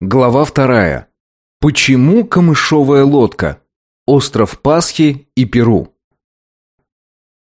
Глава вторая. Почему камышовая лодка? Остров Пасхи и Перу.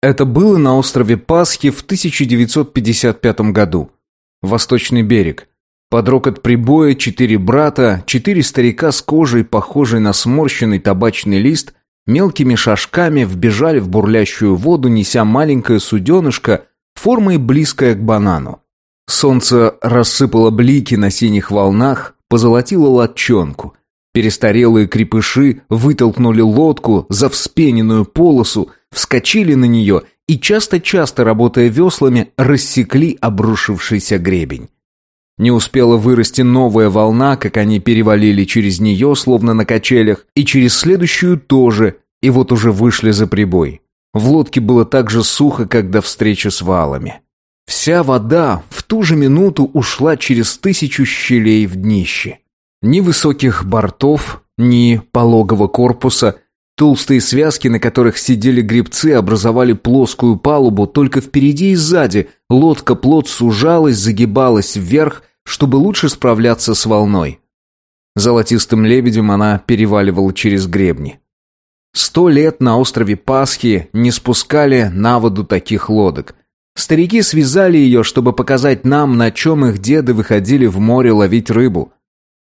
Это было на острове Пасхи в 1955 году. Восточный берег. Под рокот прибоя четыре брата, четыре старика с кожей, похожей на сморщенный табачный лист, мелкими шажками вбежали в бурлящую воду, неся маленькое суденышко, формой близкое к банану. Солнце рассыпало блики на синих волнах, позолотила лодчонку. Перестарелые крепыши вытолкнули лодку за вспененную полосу, вскочили на нее и, часто-часто работая веслами, рассекли обрушившийся гребень. Не успела вырасти новая волна, как они перевалили через нее, словно на качелях, и через следующую тоже, и вот уже вышли за прибой. В лодке было так же сухо, как до встречи с валами. Вся вода в ту же минуту ушла через тысячу щелей в днище. Ни высоких бортов, ни пологого корпуса, толстые связки, на которых сидели гребцы, образовали плоскую палубу, только впереди и сзади лодка плот сужалась, загибалась вверх, чтобы лучше справляться с волной. Золотистым лебедем она переваливала через гребни. Сто лет на острове Пасхи не спускали на воду таких лодок – Старики связали ее, чтобы показать нам, на чем их деды выходили в море ловить рыбу.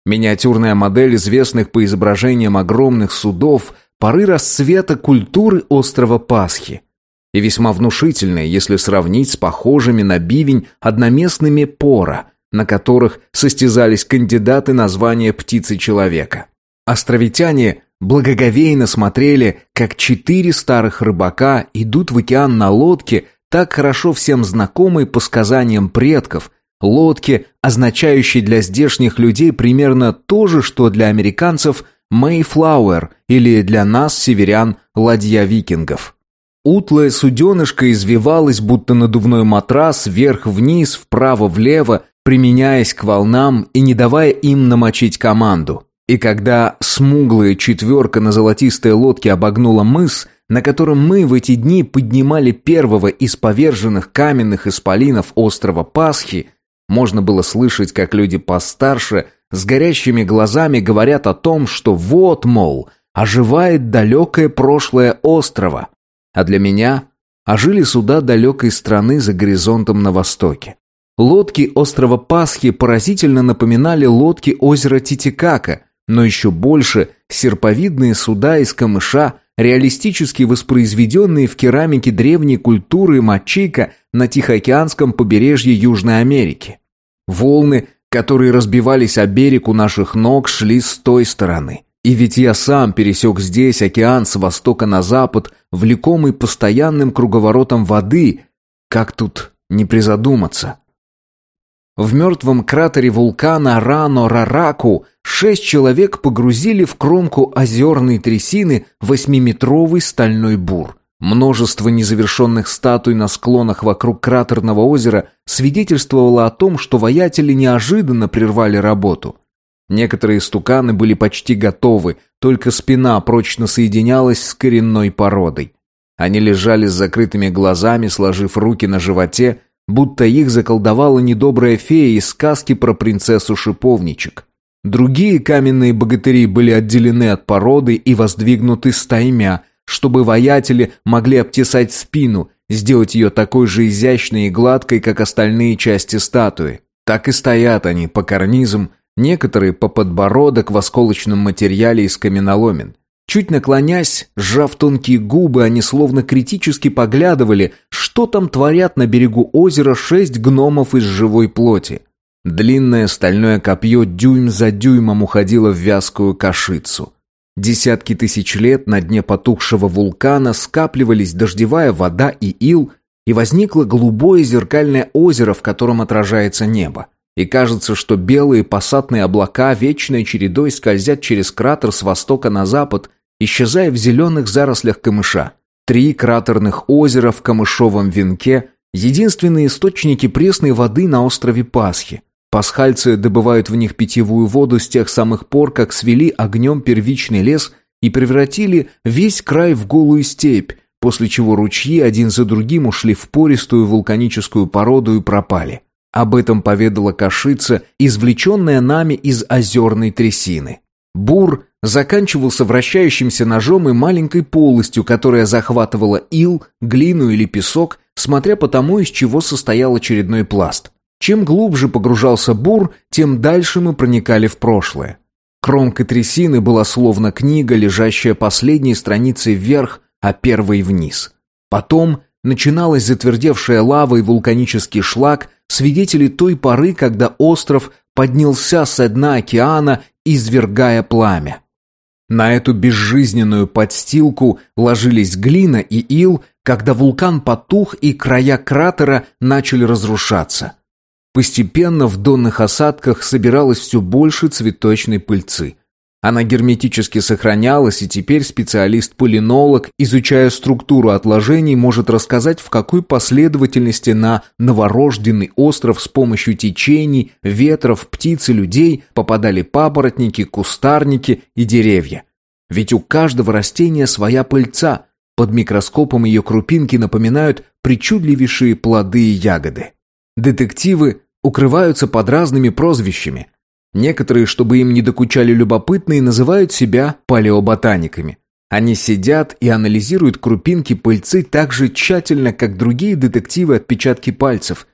Миниатюрная модель известных по изображениям огромных судов поры расцвета культуры острова Пасхи. И весьма внушительная, если сравнить с похожими на бивень одноместными пора, на которых состязались кандидаты на звание птицы человека. Островитяне благоговейно смотрели, как четыре старых рыбака идут в океан на лодке, так хорошо всем знакомой по сказаниям предков, лодки, означающей для здешних людей примерно то же, что для американцев Mayflower или для нас, северян, ладья викингов. Утлая суденышко извивалась, будто надувной матрас, вверх-вниз, вправо-влево, применяясь к волнам и не давая им намочить команду. И когда смуглая четверка на золотистой лодке обогнула мыс – на котором мы в эти дни поднимали первого из поверженных каменных исполинов острова Пасхи, можно было слышать, как люди постарше с горящими глазами говорят о том, что вот, мол, оживает далекое прошлое острова. А для меня ожили суда далекой страны за горизонтом на востоке. Лодки острова Пасхи поразительно напоминали лодки озера Титикака, но еще больше серповидные суда из камыша – реалистически воспроизведенные в керамике древней культуры мачика на Тихоокеанском побережье Южной Америки. Волны, которые разбивались о берег у наших ног, шли с той стороны. И ведь я сам пересек здесь океан с востока на запад, влекомый постоянным круговоротом воды. Как тут не призадуматься? В мертвом кратере вулкана Рано-Рараку шесть человек погрузили в кромку озерной трясины восьмиметровый стальной бур. Множество незавершенных статуй на склонах вокруг кратерного озера свидетельствовало о том, что воятели неожиданно прервали работу. Некоторые стуканы были почти готовы, только спина прочно соединялась с коренной породой. Они лежали с закрытыми глазами, сложив руки на животе, будто их заколдовала недобрая фея из сказки про принцессу-шиповничек. Другие каменные богатыри были отделены от породы и воздвигнуты стаймя, чтобы воятели могли обтесать спину, сделать ее такой же изящной и гладкой, как остальные части статуи. Так и стоят они по карнизам, некоторые по подбородок в осколочном материале из каменоломен. Чуть наклонясь, сжав тонкие губы, они словно критически поглядывали, что там творят на берегу озера шесть гномов из живой плоти. Длинное стальное копье дюйм за дюймом уходило в вязкую кашицу. Десятки тысяч лет на дне потухшего вулкана скапливались дождевая вода и ил, и возникло голубое зеркальное озеро, в котором отражается небо. И кажется, что белые пассатные облака вечной чередой скользят через кратер с востока на запад, исчезая в зеленых зарослях камыша. Три кратерных озера в камышовом венке – единственные источники пресной воды на острове Пасхи. Пасхальцы добывают в них питьевую воду с тех самых пор, как свели огнем первичный лес и превратили весь край в голую степь, после чего ручьи один за другим ушли в пористую вулканическую породу и пропали. Об этом поведала кашица, извлеченная нами из озерной трясины. Бур заканчивался вращающимся ножом и маленькой полостью, которая захватывала ил, глину или песок, смотря по тому, из чего состоял очередной пласт. Чем глубже погружался бур, тем дальше мы проникали в прошлое. Кромка трясины была словно книга, лежащая последней страницей вверх, а первой вниз. Потом начиналась затвердевшая лава и вулканический шлак, свидетели той поры, когда остров поднялся со дна океана, извергая пламя. На эту безжизненную подстилку ложились глина и ил, когда вулкан потух и края кратера начали разрушаться. Постепенно в донных осадках собиралось все больше цветочной пыльцы. Она герметически сохранялась, и теперь специалист-полинолог, изучая структуру отложений, может рассказать, в какой последовательности на новорожденный остров с помощью течений, ветров, птиц и людей попадали папоротники, кустарники и деревья. Ведь у каждого растения своя пыльца. Под микроскопом ее крупинки напоминают причудливейшие плоды и ягоды. Детективы укрываются под разными прозвищами – Некоторые, чтобы им не докучали любопытные, называют себя палеоботаниками. Они сидят и анализируют крупинки пыльцы так же тщательно, как другие детективы отпечатки пальцев.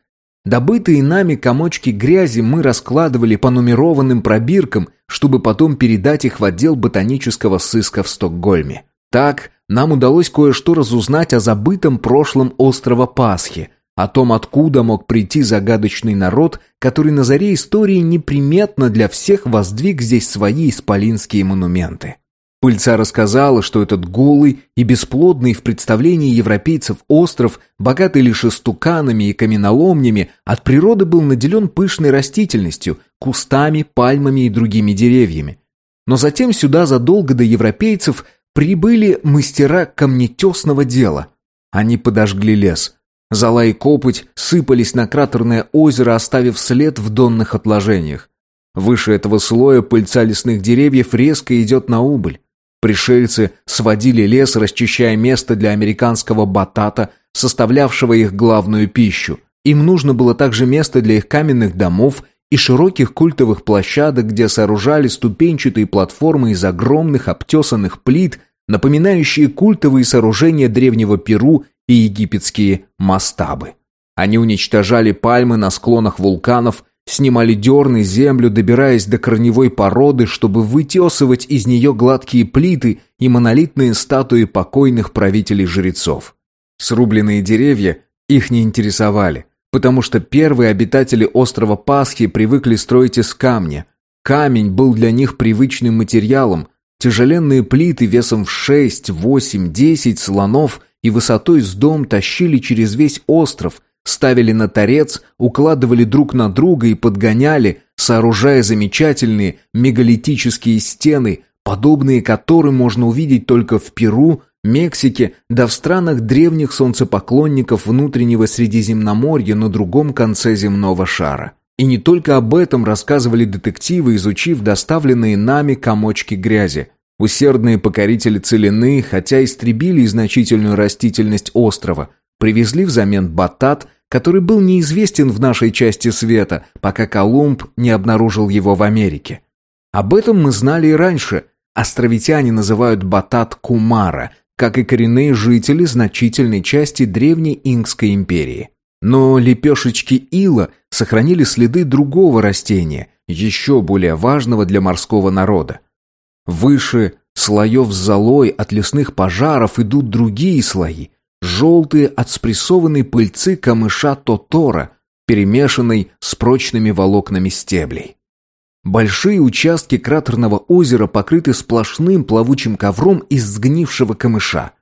Добытые нами комочки грязи мы раскладывали по нумерованным пробиркам, чтобы потом передать их в отдел ботанического сыска в Стокгольме. Так нам удалось кое-что разузнать о забытом прошлом острова Пасхи, о том, откуда мог прийти загадочный народ, который на заре истории неприметно для всех воздвиг здесь свои исполинские монументы. Пыльца рассказала, что этот голый и бесплодный в представлении европейцев остров, богатый лишь истуканами и каменоломнями, от природы был наделен пышной растительностью, кустами, пальмами и другими деревьями. Но затем сюда задолго до европейцев прибыли мастера камнетесного дела. Они подожгли лес – Зола и копоть сыпались на кратерное озеро, оставив след в донных отложениях. Выше этого слоя пыльца лесных деревьев резко идет на убыль. Пришельцы сводили лес, расчищая место для американского батата, составлявшего их главную пищу. Им нужно было также место для их каменных домов и широких культовых площадок, где сооружали ступенчатые платформы из огромных обтесанных плит, напоминающие культовые сооружения древнего Перу и египетские мастабы. Они уничтожали пальмы на склонах вулканов, снимали дерны, землю, добираясь до корневой породы, чтобы вытесывать из нее гладкие плиты и монолитные статуи покойных правителей-жрецов. Срубленные деревья их не интересовали, потому что первые обитатели острова Пасхи привыкли строить из камня. Камень был для них привычным материалом, тяжеленные плиты весом в 6, 8, 10 слонов – и высотой с дом тащили через весь остров, ставили на торец, укладывали друг на друга и подгоняли, сооружая замечательные мегалитические стены, подобные которым можно увидеть только в Перу, Мексике, да в странах древних солнцепоклонников внутреннего Средиземноморья на другом конце земного шара. И не только об этом рассказывали детективы, изучив доставленные нами комочки грязи. Усердные покорители целины, хотя истребили значительную растительность острова, привезли взамен батат, который был неизвестен в нашей части света, пока Колумб не обнаружил его в Америке. Об этом мы знали и раньше. Островитяне называют батат кумара, как и коренные жители значительной части древней Ингской империи. Но лепешечки ила сохранили следы другого растения, еще более важного для морского народа. Выше слоев золой от лесных пожаров идут другие слои, желтые от спрессованной пыльцы камыша тотора, перемешанной с прочными волокнами стеблей. Большие участки кратерного озера покрыты сплошным плавучим ковром из сгнившего камыша.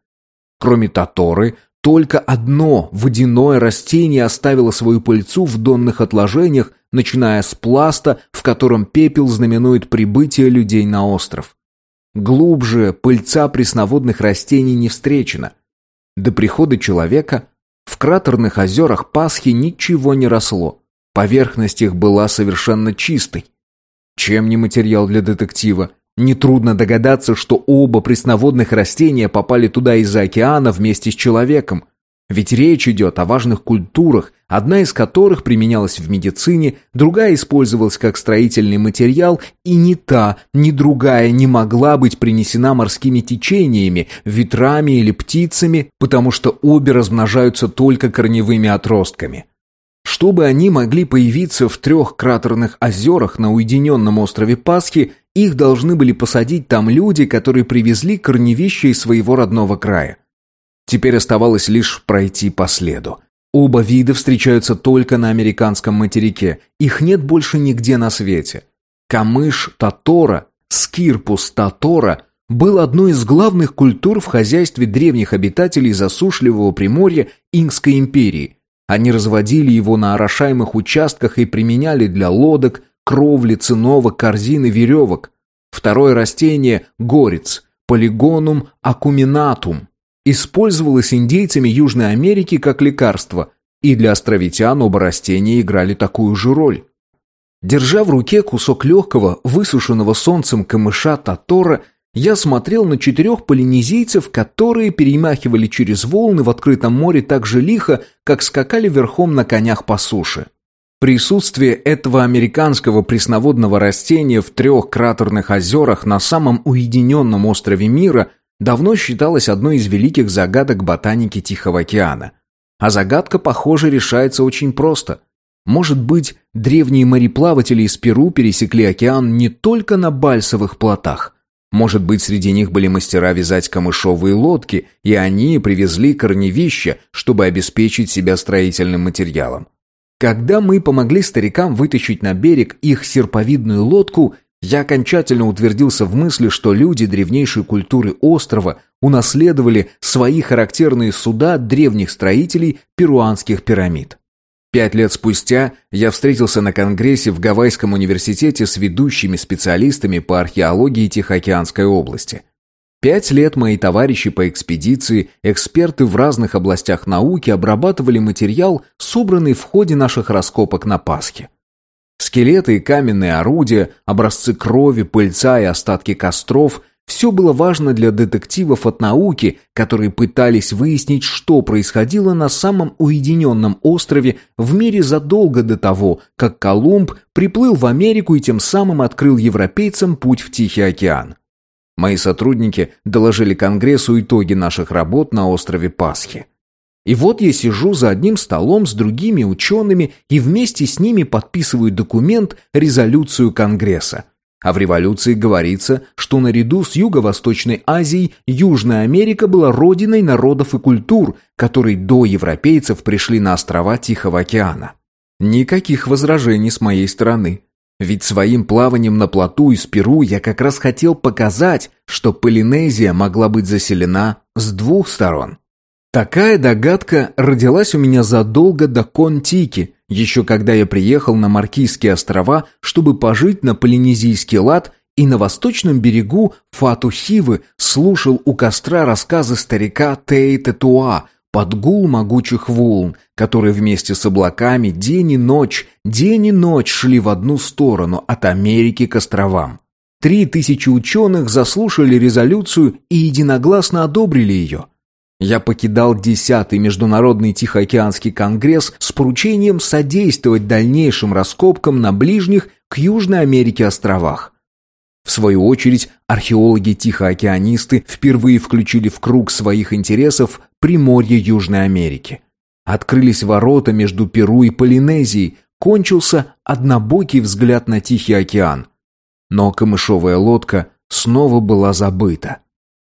Кроме тоторы, только одно водяное растение оставило свою пыльцу в донных отложениях, начиная с пласта, в котором пепел знаменует прибытие людей на остров. Глубже пыльца пресноводных растений не встречена. До прихода человека в кратерных озерах Пасхи ничего не росло. Поверхность их была совершенно чистой. Чем не материал для детектива? Нетрудно догадаться, что оба пресноводных растения попали туда из-за океана вместе с человеком. Ведь речь идет о важных культурах, одна из которых применялась в медицине, другая использовалась как строительный материал, и ни та, ни другая не могла быть принесена морскими течениями, ветрами или птицами, потому что обе размножаются только корневыми отростками. Чтобы они могли появиться в трех кратерных озерах на уединенном острове Пасхи, их должны были посадить там люди, которые привезли корневища из своего родного края. Теперь оставалось лишь пройти по следу. Оба вида встречаются только на американском материке, их нет больше нигде на свете. Камыш татора, скирпус татора был одной из главных культур в хозяйстве древних обитателей засушливого приморья Ингской империи. Они разводили его на орошаемых участках и применяли для лодок, кровли, циновок, корзин и веревок. Второе растение – горец, полигонум акуминатум, использовалось индейцами Южной Америки как лекарство, и для островитян оба растения играли такую же роль. Держа в руке кусок легкого, высушенного солнцем камыша татора, я смотрел на четырех полинезийцев, которые перемахивали через волны в открытом море так же лихо, как скакали верхом на конях по суше. Присутствие этого американского пресноводного растения в трех кратерных озерах на самом уединенном острове мира давно считалось одной из великих загадок ботаники Тихого океана. А загадка, похоже, решается очень просто. Может быть, древние мореплаватели из Перу пересекли океан не только на бальсовых плотах. Может быть, среди них были мастера вязать камышовые лодки, и они привезли корневища, чтобы обеспечить себя строительным материалом. Когда мы помогли старикам вытащить на берег их серповидную лодку, я окончательно утвердился в мысли, что люди древнейшей культуры острова унаследовали свои характерные суда древних строителей перуанских пирамид. Пять лет спустя я встретился на конгрессе в Гавайском университете с ведущими специалистами по археологии Тихоокеанской области – Пять лет мои товарищи по экспедиции, эксперты в разных областях науки обрабатывали материал, собранный в ходе наших раскопок на Пасхе. Скелеты и каменные орудия, образцы крови, пыльца и остатки костров – все было важно для детективов от науки, которые пытались выяснить, что происходило на самом уединенном острове в мире задолго до того, как Колумб приплыл в Америку и тем самым открыл европейцам путь в Тихий океан. Мои сотрудники доложили Конгрессу итоги наших работ на острове Пасхи. И вот я сижу за одним столом с другими учеными и вместе с ними подписываю документ «Резолюцию Конгресса». А в революции говорится, что наряду с Юго-Восточной Азией Южная Америка была родиной народов и культур, которые до европейцев пришли на острова Тихого океана. Никаких возражений с моей стороны. Ведь своим плаванием на плоту из Перу я как раз хотел показать, что Полинезия могла быть заселена с двух сторон. Такая догадка родилась у меня задолго до Контики, еще когда я приехал на Маркизские острова, чтобы пожить на полинезийский лад и на восточном берегу Фатухивы слушал у костра рассказы старика Тей-Тетуа под гул могучих волн, которые вместе с облаками день и ночь, день и ночь шли в одну сторону, от Америки к островам. Три тысячи ученых заслушали резолюцию и единогласно одобрили ее. Я покидал десятый Международный Тихоокеанский конгресс с поручением содействовать дальнейшим раскопкам на ближних к Южной Америке островах. В свою очередь, археологи-тихоокеанисты впервые включили в круг своих интересов Приморье Южной Америки. Открылись ворота между Перу и Полинезией, кончился однобокий взгляд на Тихий океан. Но камышовая лодка снова была забыта.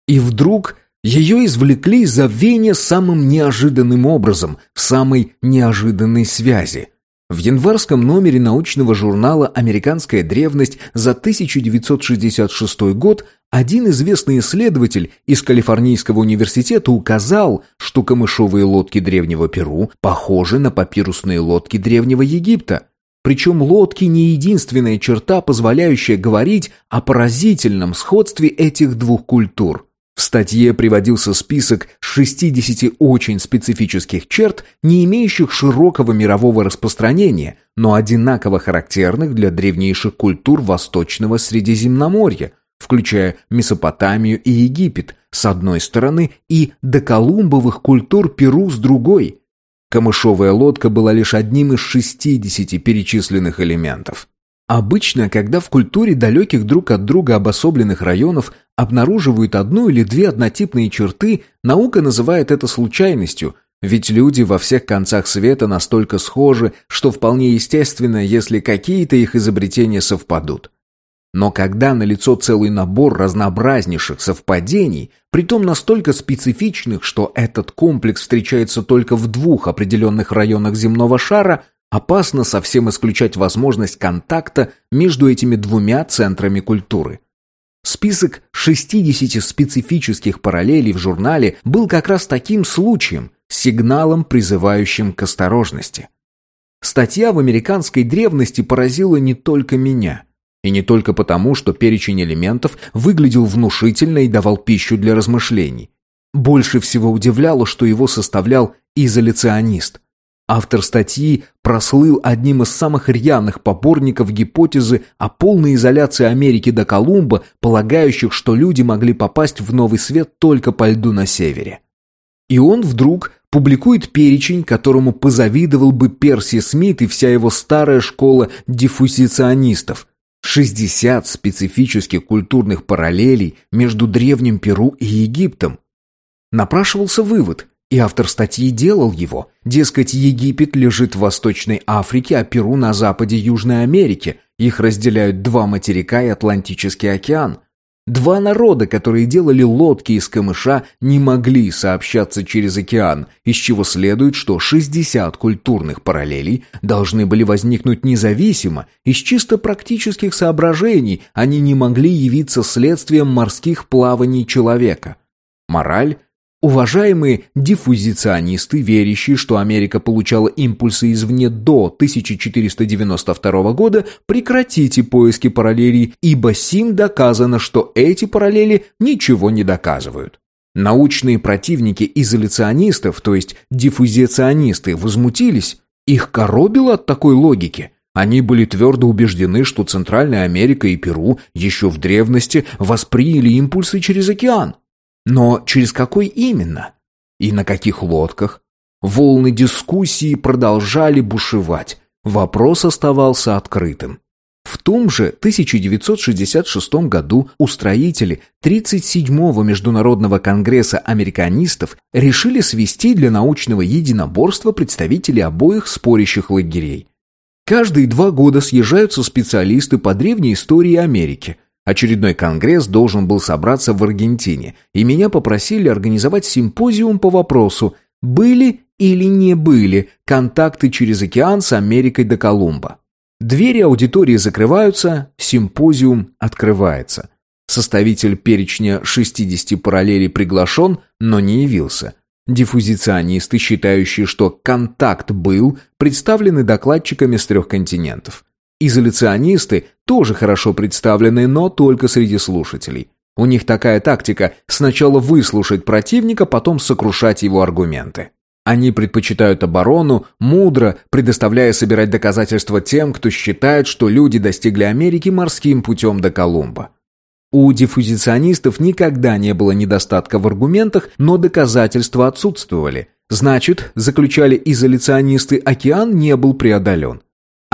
И вдруг ее извлекли из забвения самым неожиданным образом, в самой неожиданной связи – в январском номере научного журнала «Американская древность» за 1966 год один известный исследователь из Калифорнийского университета указал, что камышовые лодки древнего Перу похожи на папирусные лодки древнего Египта. Причем лодки не единственная черта, позволяющая говорить о поразительном сходстве этих двух культур. В статье приводился список 60 очень специфических черт, не имеющих широкого мирового распространения, но одинаково характерных для древнейших культур Восточного Средиземноморья, включая Месопотамию и Египет, с одной стороны, и доколумбовых культур Перу с другой. Камышовая лодка была лишь одним из 60 перечисленных элементов. Обычно, когда в культуре далеких друг от друга обособленных районов обнаруживают одну или две однотипные черты, наука называет это случайностью, ведь люди во всех концах света настолько схожи, что вполне естественно, если какие-то их изобретения совпадут. Но когда налицо целый набор разнообразнейших совпадений, притом настолько специфичных, что этот комплекс встречается только в двух определенных районах земного шара, опасно совсем исключать возможность контакта между этими двумя центрами культуры. Список 60 специфических параллелей в журнале был как раз таким случаем, сигналом, призывающим к осторожности. Статья в американской древности поразила не только меня – и не только потому, что перечень элементов выглядел внушительно и давал пищу для размышлений. Больше всего удивляло, что его составлял изоляционист. Автор статьи прослыл одним из самых рьяных поборников гипотезы о полной изоляции Америки до Колумба, полагающих, что люди могли попасть в новый свет только по льду на севере. И он вдруг публикует перечень, которому позавидовал бы Перси Смит и вся его старая школа диффузиционистов – 60 специфических культурных параллелей между древним Перу и Египтом. Напрашивался вывод, и автор статьи делал его. Дескать, Египет лежит в Восточной Африке, а Перу на западе Южной Америки. Их разделяют два материка и Атлантический океан. Два народа, которые делали лодки из камыша, не могли сообщаться через океан, из чего следует, что 60 культурных параллелей должны были возникнуть независимо, из чисто практических соображений они не могли явиться следствием морских плаваний человека. Мораль Уважаемые диффузиционисты, верящие, что Америка получала импульсы извне до 1492 года, прекратите поиски параллелей, ибо сим доказано, что эти параллели ничего не доказывают. Научные противники изоляционистов, то есть диффузиционисты, возмутились. Их коробило от такой логики. Они были твердо убеждены, что Центральная Америка и Перу еще в древности восприняли импульсы через океан. Но через какой именно? И на каких лодках? Волны дискуссии продолжали бушевать. Вопрос оставался открытым. В том же 1966 году устроители 37-го Международного конгресса американистов решили свести для научного единоборства представителей обоих спорящих лагерей. Каждые два года съезжаются специалисты по древней истории Америки – Очередной конгресс должен был собраться в Аргентине, и меня попросили организовать симпозиум по вопросу, были или не были контакты через океан с Америкой до Колумба. Двери аудитории закрываются, симпозиум открывается. Составитель перечня 60 параллелей приглашен, но не явился. Диффузиционисты, считающие, что контакт был, представлены докладчиками с трех континентов. Изоляционисты тоже хорошо представлены, но только среди слушателей. У них такая тактика – сначала выслушать противника, потом сокрушать его аргументы. Они предпочитают оборону, мудро предоставляя собирать доказательства тем, кто считает, что люди достигли Америки морским путем до Колумба. У диффузиционистов никогда не было недостатка в аргументах, но доказательства отсутствовали. Значит, заключали изоляционисты, океан не был преодолен.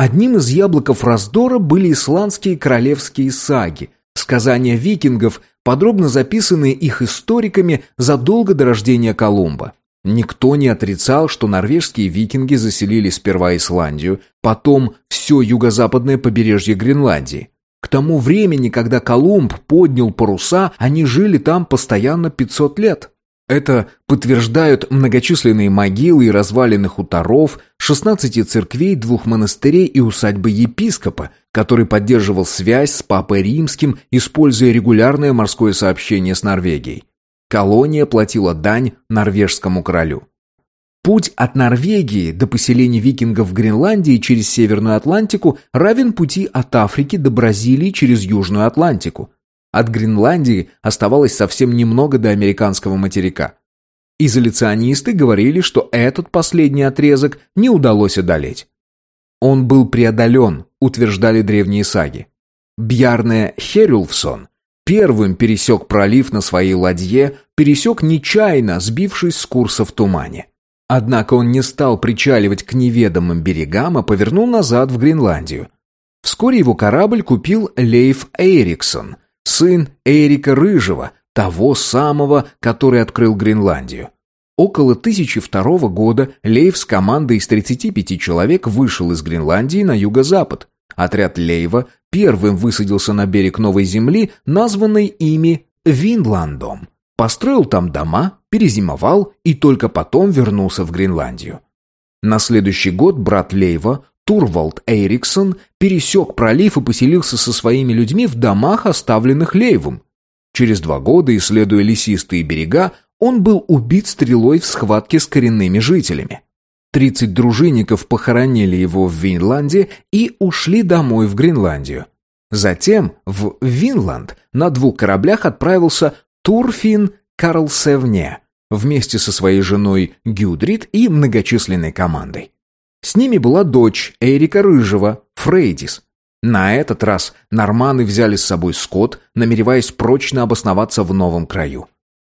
Одним из яблоков раздора были исландские королевские саги, сказания викингов, подробно записанные их историками задолго до рождения Колумба. Никто не отрицал, что норвежские викинги заселили сперва Исландию, потом все юго-западное побережье Гренландии. К тому времени, когда Колумб поднял паруса, они жили там постоянно 500 лет. Это подтверждают многочисленные могилы и развалины хуторов, 16 церквей, двух монастырей и усадьбы епископа, который поддерживал связь с Папой Римским, используя регулярное морское сообщение с Норвегией. Колония платила дань норвежскому королю. Путь от Норвегии до поселений викингов в Гренландии через Северную Атлантику равен пути от Африки до Бразилии через Южную Атлантику – от Гренландии оставалось совсем немного до американского материка. Изоляционисты говорили, что этот последний отрезок не удалось одолеть. Он был преодолен, утверждали древние саги. Бьярне Херюлфсон, первым пересек пролив на своей ладье, пересек нечаянно, сбившись с курса в тумане. Однако он не стал причаливать к неведомым берегам, а повернул назад в Гренландию. Вскоре его корабль купил Лейф Эриксон, сын Эрика Рыжего, того самого, который открыл Гренландию. Около 1002 года Лейв с командой из 35 человек вышел из Гренландии на юго-запад. Отряд Лейва первым высадился на берег Новой Земли, названной ими Винландом. Построил там дома, перезимовал и только потом вернулся в Гренландию. На следующий год брат Лейва, Турвалд Эриксон, пересек пролив и поселился со своими людьми в домах, оставленных Лейвом. Через два года, исследуя лесистые берега, он был убит стрелой в схватке с коренными жителями. Тридцать дружинников похоронили его в Винланде и ушли домой в Гренландию. Затем в Винланд на двух кораблях отправился Турфин Карлсевне вместе со своей женой Гюдрит и многочисленной командой. С ними была дочь Эрика Рыжего, Фрейдис. На этот раз норманы взяли с собой скот, намереваясь прочно обосноваться в новом краю.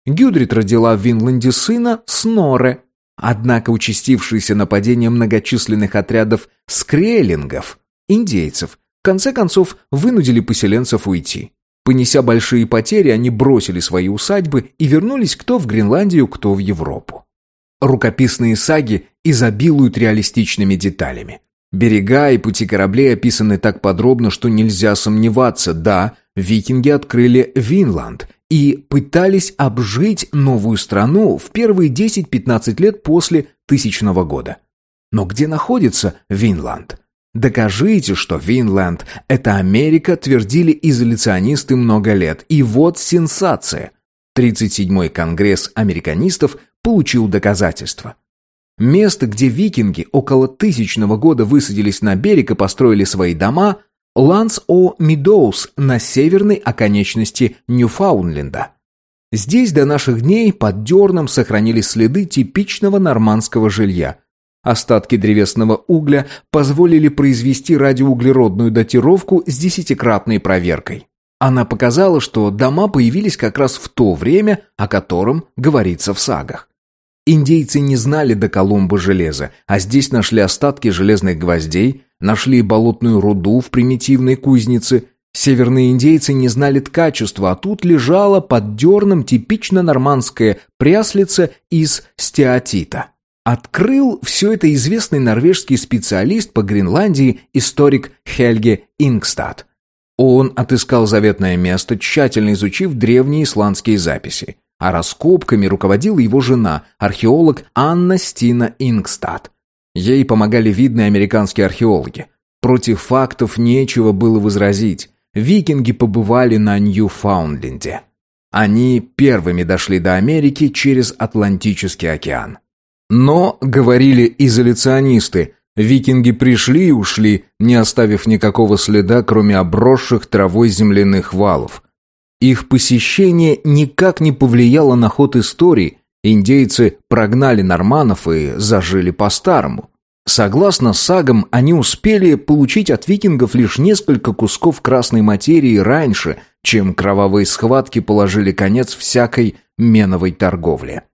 Гюдрит родила в Винланде сына Сноре, однако участившиеся нападения многочисленных отрядов скреллингов, индейцев, в конце концов вынудили поселенцев уйти. Понеся большие потери, они бросили свои усадьбы и вернулись кто в Гренландию, кто в Европу. Рукописные саги изобилуют реалистичными деталями. Берега и пути кораблей описаны так подробно, что нельзя сомневаться, да, викинги открыли Винланд и пытались обжить новую страну в первые 10-15 лет после тысячного года. Но где находится Винланд? Докажите, что Винланд – это Америка, твердили изоляционисты много лет. И вот сенсация. 37-й конгресс американистов получил доказательства. Место, где викинги около тысячного года высадились на берег и построили свои дома – Ланс-О-Мидоус на северной оконечности Ньюфаундленда. Здесь до наших дней под дерном сохранились следы типичного норманнского жилья – Остатки древесного угля позволили произвести радиоуглеродную датировку с десятикратной проверкой. Она показала, что дома появились как раз в то время, о котором говорится в сагах. Индейцы не знали до Колумба железа, а здесь нашли остатки железных гвоздей, нашли болотную руду в примитивной кузнице. Северные индейцы не знали ткачества, а тут лежала под дерном типично нормандская пряслица из стеатита. Открыл все это известный норвежский специалист по Гренландии, историк Хельге Ингстад. Он отыскал заветное место, тщательно изучив древние исландские записи. А раскопками руководила его жена, археолог Анна Стина Ингстад. Ей помогали видные американские археологи. Против фактов нечего было возразить. Викинги побывали на Ньюфаундленде. Они первыми дошли до Америки через Атлантический океан. Но, говорили изоляционисты, викинги пришли и ушли, не оставив никакого следа, кроме обросших травой земляных валов. Их посещение никак не повлияло на ход истории, индейцы прогнали норманов и зажили по-старому. Согласно сагам, они успели получить от викингов лишь несколько кусков красной материи раньше, чем кровавые схватки положили конец всякой меновой торговле.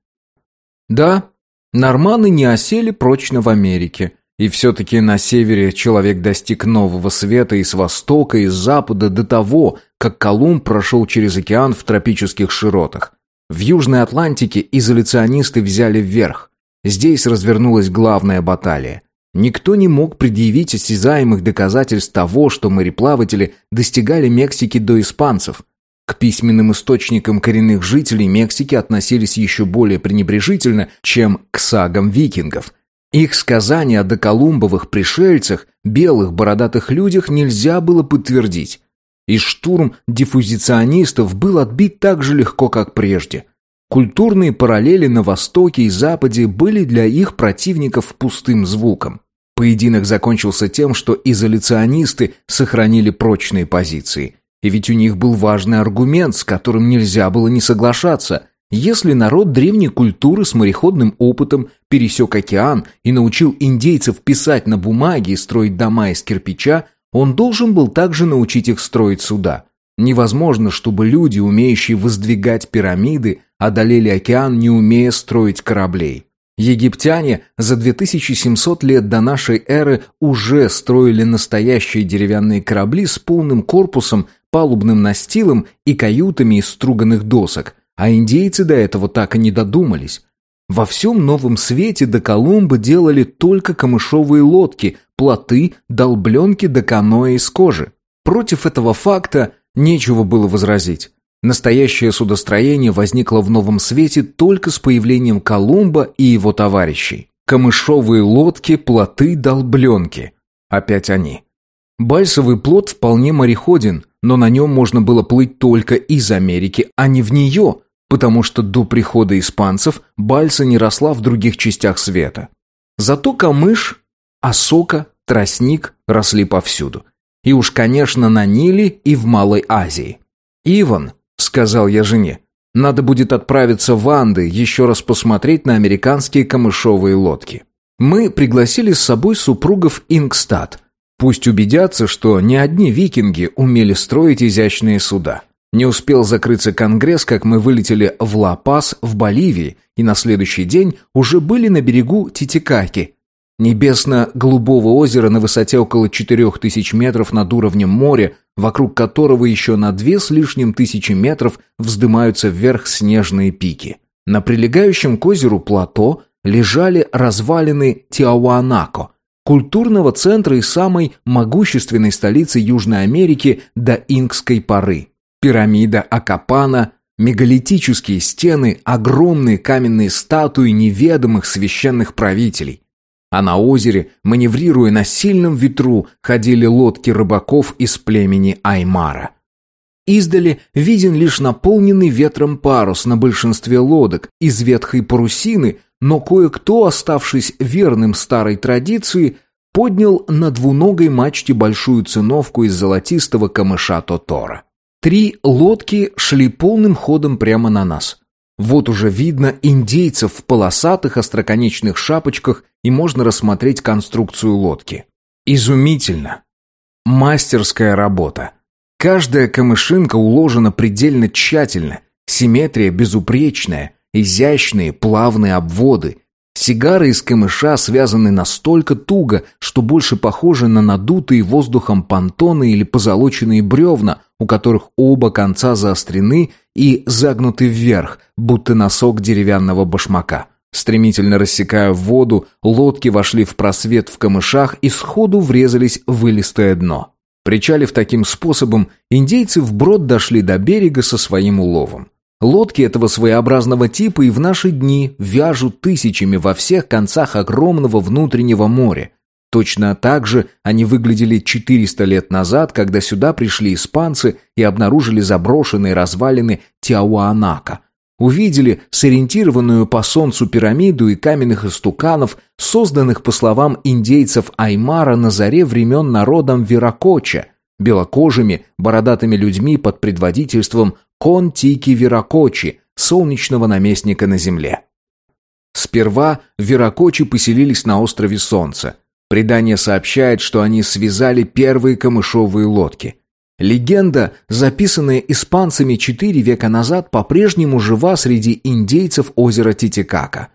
Да, Норманы не осели прочно в Америке. И все-таки на севере человек достиг нового света и с востока, и с запада до того, как Колумб прошел через океан в тропических широтах. В Южной Атлантике изоляционисты взяли вверх. Здесь развернулась главная баталия. Никто не мог предъявить осязаемых доказательств того, что мореплаватели достигали Мексики до испанцев – к письменным источникам коренных жителей Мексики относились еще более пренебрежительно, чем к сагам викингов. Их сказания о доколумбовых пришельцах, белых бородатых людях нельзя было подтвердить. И штурм диффузиционистов был отбит так же легко, как прежде. Культурные параллели на Востоке и Западе были для их противников пустым звуком. Поединок закончился тем, что изоляционисты сохранили прочные позиции – и ведь у них был важный аргумент, с которым нельзя было не соглашаться. Если народ древней культуры с мореходным опытом пересек океан и научил индейцев писать на бумаге и строить дома из кирпича, он должен был также научить их строить суда. Невозможно, чтобы люди, умеющие воздвигать пирамиды, одолели океан, не умея строить кораблей. Египтяне за 2700 лет до нашей эры уже строили настоящие деревянные корабли с полным корпусом, палубным настилом и каютами из струганных досок, а индейцы до этого так и не додумались. Во всем Новом Свете до Колумба делали только камышовые лодки, плоты, долбленки да каноэ из кожи. Против этого факта нечего было возразить. Настоящее судостроение возникло в Новом Свете только с появлением Колумба и его товарищей. Камышовые лодки, плоты, долбленки. Опять они. Бальсовый плот вполне мореходен, но на нем можно было плыть только из Америки, а не в нее, потому что до прихода испанцев бальса не росла в других частях света. Зато камыш, осока, тростник росли повсюду. И уж, конечно, на Ниле и в Малой Азии. «Иван», — сказал я жене, — «надо будет отправиться в Анды, еще раз посмотреть на американские камышовые лодки». Мы пригласили с собой супругов Ингстад. Пусть убедятся, что не одни викинги умели строить изящные суда. Не успел закрыться Конгресс, как мы вылетели в Ла-Пас в Боливии и на следующий день уже были на берегу Титикаки. Небесно-голубого озера на высоте около 4000 метров над уровнем моря, вокруг которого еще на две с лишним тысячи метров вздымаются вверх снежные пики. На прилегающем к озеру плато лежали развалины Тиауанако, культурного центра и самой могущественной столицы Южной Америки до инкской поры. Пирамида Акапана, мегалитические стены, огромные каменные статуи неведомых священных правителей. А на озере, маневрируя на сильном ветру, ходили лодки рыбаков из племени Аймара. Издали виден лишь наполненный ветром парус на большинстве лодок из ветхой парусины, но кое-кто, оставшись верным старой традиции, поднял на двуногой мачте большую циновку из золотистого камыша Тотора. Три лодки шли полным ходом прямо на нас. Вот уже видно индейцев в полосатых остроконечных шапочках и можно рассмотреть конструкцию лодки. Изумительно. Мастерская работа. Каждая камышинка уложена предельно тщательно, симметрия безупречная, изящные плавные обводы, Сигары из камыша связаны настолько туго, что больше похожи на надутые воздухом понтоны или позолоченные бревна, у которых оба конца заострены и загнуты вверх, будто носок деревянного башмака. Стремительно рассекая воду, лодки вошли в просвет в камышах и сходу врезались в вылистое дно. Причалив таким способом, индейцы вброд дошли до берега со своим уловом. Лодки этого своеобразного типа и в наши дни вяжут тысячами во всех концах огромного внутреннего моря. Точно так же они выглядели 400 лет назад, когда сюда пришли испанцы и обнаружили заброшенные развалины Тиауанака. Увидели сориентированную по солнцу пирамиду и каменных истуканов, созданных, по словам индейцев Аймара, на заре времен народом Веракоча, белокожими, бородатыми людьми под предводительством Кон-Тики Веракочи, солнечного наместника на земле. Сперва Веракочи поселились на острове Солнца. Предание сообщает, что они связали первые камышовые лодки. Легенда, записанная испанцами четыре века назад, по-прежнему жива среди индейцев озера Титикака.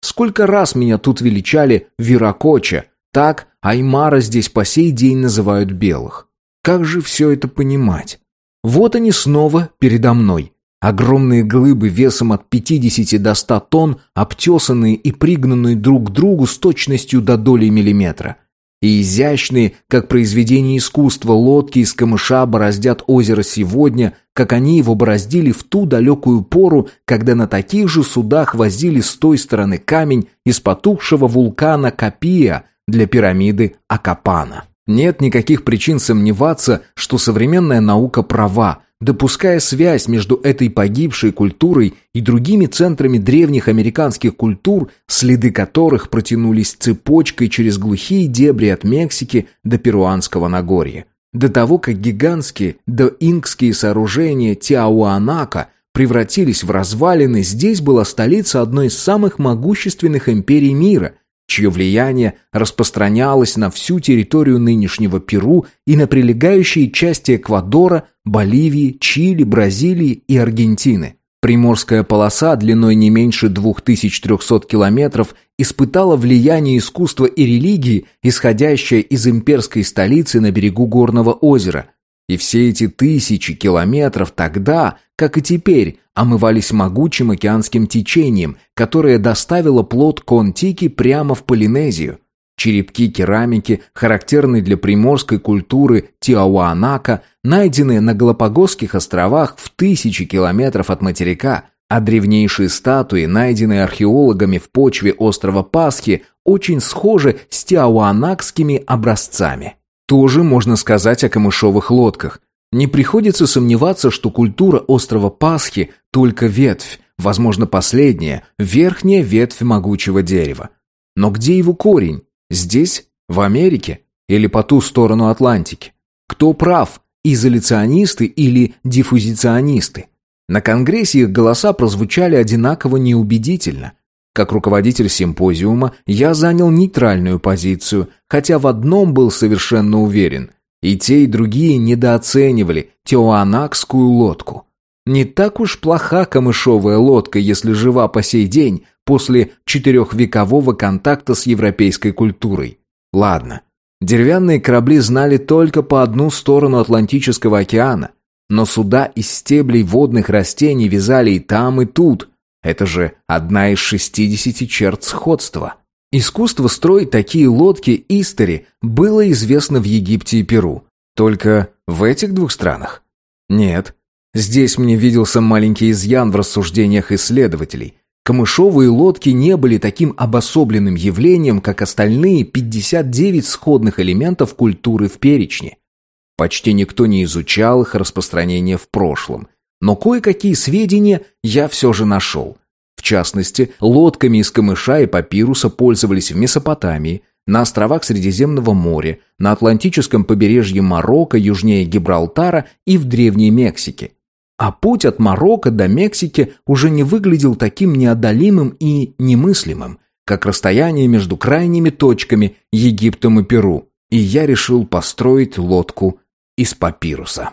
Сколько раз меня тут величали Веракоча, так Аймара здесь по сей день называют белых. Как же все это понимать? Вот они снова передо мной. Огромные глыбы весом от 50 до 100 тонн, обтесанные и пригнанные друг к другу с точностью до доли миллиметра. И изящные, как произведение искусства, лодки из камыша бороздят озеро сегодня, как они его бороздили в ту далекую пору, когда на таких же судах возили с той стороны камень из потухшего вулкана Капия для пирамиды Акапана. Нет никаких причин сомневаться, что современная наука права, допуская связь между этой погибшей культурой и другими центрами древних американских культур, следы которых протянулись цепочкой через глухие дебри от Мексики до Перуанского Нагорья. До того, как гигантские доинкские сооружения Тиауанака превратились в развалины, здесь была столица одной из самых могущественных империй мира – чье влияние распространялось на всю территорию нынешнего Перу и на прилегающие части Эквадора, Боливии, Чили, Бразилии и Аргентины. Приморская полоса длиной не меньше 2300 километров испытала влияние искусства и религии, исходящее из имперской столицы на берегу горного озера. И все эти тысячи километров тогда, как и теперь, омывались могучим океанским течением, которое доставило плод Контики прямо в Полинезию. Черепки керамики, характерные для приморской культуры Тиауанака, найденные на Галапагосских островах в тысячи километров от материка, а древнейшие статуи, найденные археологами в почве острова Пасхи, очень схожи с тиауанакскими образцами. Тоже можно сказать о камышовых лодках. Не приходится сомневаться, что культура острова Пасхи – только ветвь, возможно, последняя, верхняя ветвь могучего дерева. Но где его корень? Здесь? В Америке? Или по ту сторону Атлантики? Кто прав, изоляционисты или диффузиционисты? На Конгрессе их голоса прозвучали одинаково неубедительно. Как руководитель симпозиума я занял нейтральную позицию, хотя в одном был совершенно уверен. И те, и другие недооценивали теоанакскую лодку. Не так уж плоха камышовая лодка, если жива по сей день, после четырехвекового контакта с европейской культурой. Ладно, деревянные корабли знали только по одну сторону Атлантического океана, но суда из стеблей водных растений вязали и там, и тут. Это же одна из шестидесяти черт сходства. Искусство строить такие лодки Истори было известно в Египте и Перу. Только в этих двух странах? Нет. Здесь мне виделся маленький изъян в рассуждениях исследователей. Камышовые лодки не были таким обособленным явлением, как остальные 59 сходных элементов культуры в перечне. Почти никто не изучал их распространение в прошлом. Но кое-какие сведения я все же нашел. В частности, лодками из камыша и папируса пользовались в Месопотамии, на островах Средиземного моря, на Атлантическом побережье Марокко, южнее Гибралтара и в Древней Мексике. А путь от Марокко до Мексики уже не выглядел таким неодолимым и немыслимым, как расстояние между крайними точками Египтом и Перу, и я решил построить лодку из папируса.